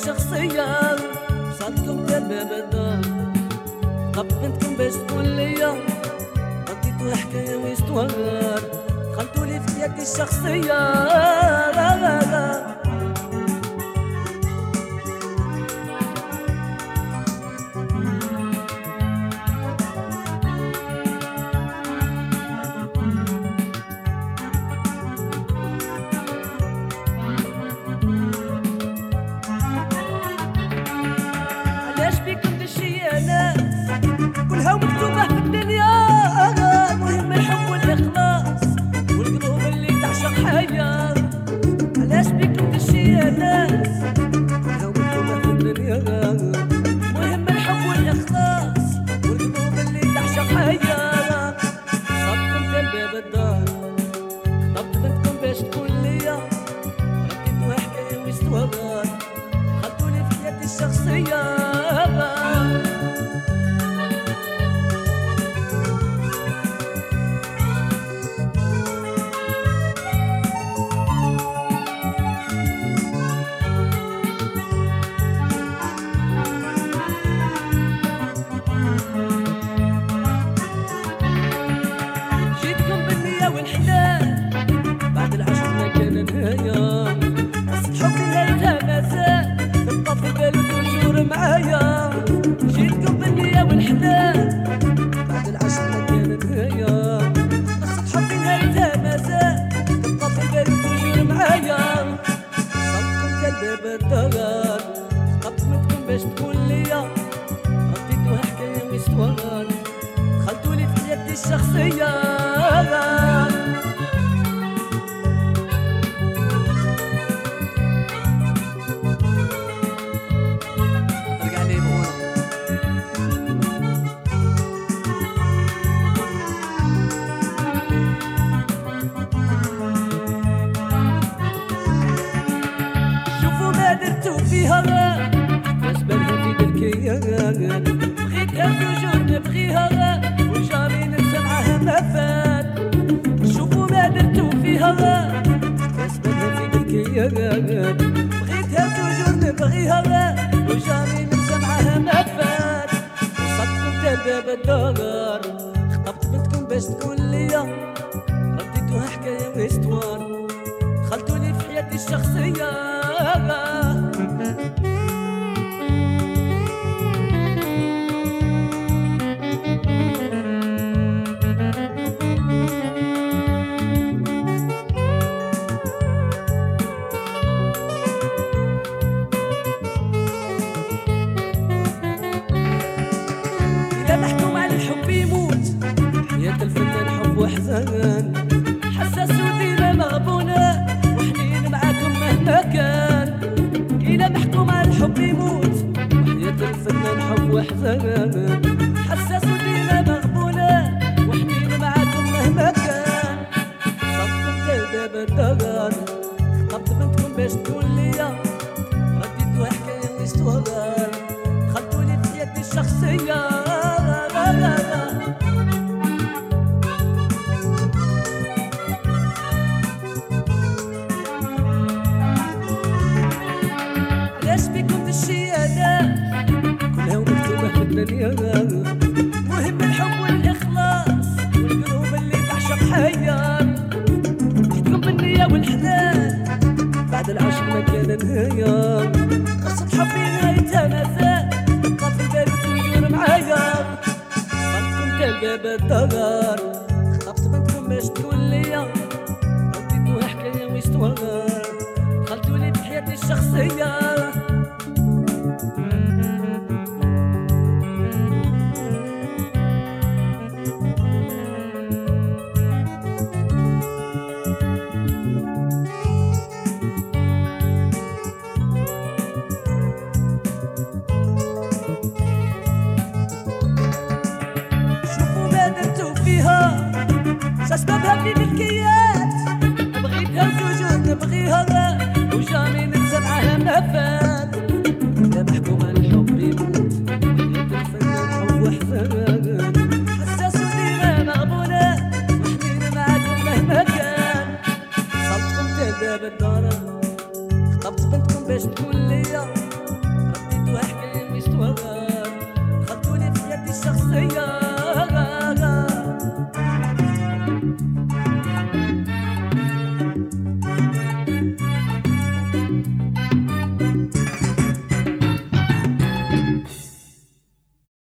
الشخصية صارتكم باب الدار طب بنتكم باش تقول ليا غطيتو حكاية ويستوار دخلتولي في حياتي الشخصية. لا لا لا. نسى تبقى في بالو توجور معايا. جيتكم بالنية والحنان بعد العشرة كانت هي قصة حبي انت مساء تبقى في بالو توجور معايا. صدقكم كالباب الدار قبلتكم باش تكون ليا. غطيتوها حكاية ويستوار دخلتولي في حياتي الشخصية. بغيتها توجور نبغيها وجاري من سمعها ما فات وصدكم تا الباب الدار خطبت بنتكم باش تكون ليا رديتوها حكايه وهستوار دخلتوني في حياتي الشخصيه sever من مهم الحب والإخلاص والقلوب اللي تعشق حيان تدوم بالنية والحنان بعد العشق ما كان انهيار قصة حبي غايتها مازال طاف البارد تدور معايا. خطبتكم كالباب الدار خطبت بنتكم باش تولي اسبابها في ملكيات بغيتها وجوجود نبغيها وجامي ننسى معاها مهفات انت محكوم على الحب يموت قلب الفنان حب وحفران حساس ديما مقبولة وحنين معاكم مهما كان. صبتكم تهدى بالدار خطبت بنتكم باش تقول ليا رديتوها حكاية مش توغى دخلتولي في حياتي الشخصية.